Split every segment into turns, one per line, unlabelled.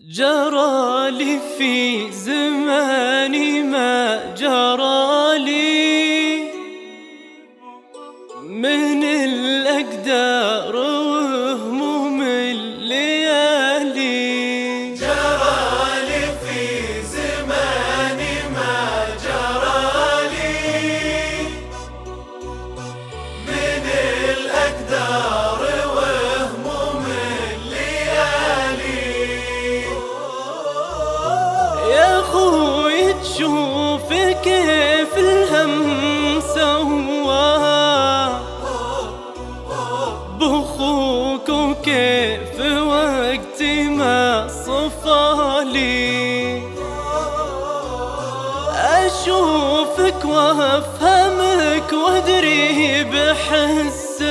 جرى لي في تشوف كيف الهم سوى بخوك وكيف وقت ما صفالي أشوفك وأفهمك وأدري بحسك.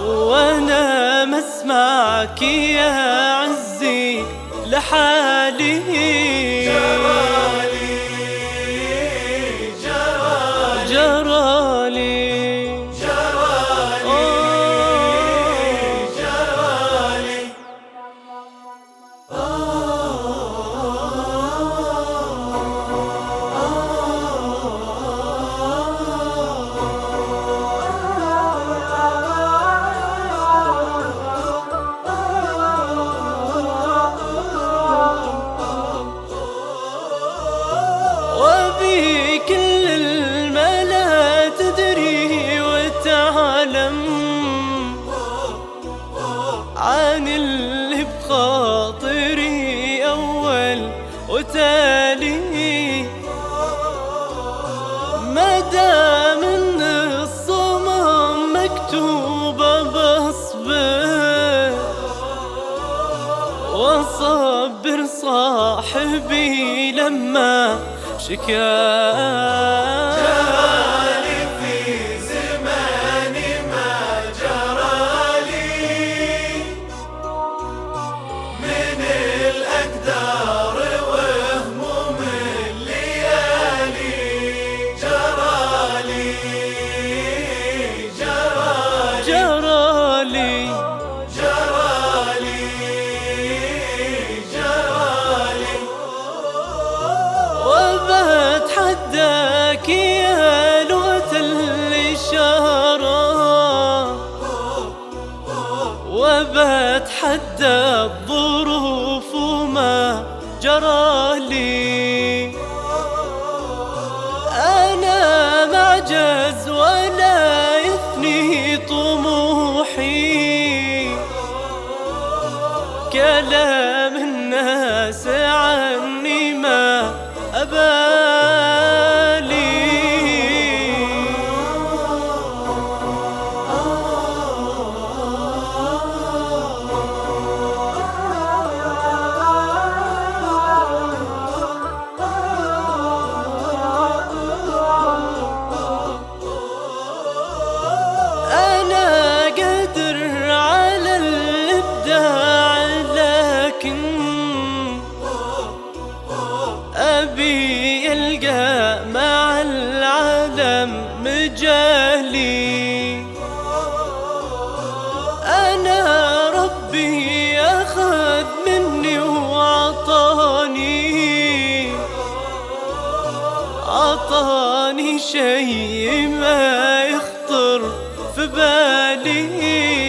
وأنا مسمعك يا عزي لحالي
جرالي
اللي بخاطري أول وتالي. ما دام إن الصمم مكتوبة بصبر وصبر صاحبي لما شكا وبتحدى الظروف وما جرالي أنا معجز ولا يثني طموحي. كلام الناس عني أبي ألقى مع العالم مجالي. أنا ربي أخذ مني وعطاني عطاني شيء ما يخطر في بالي.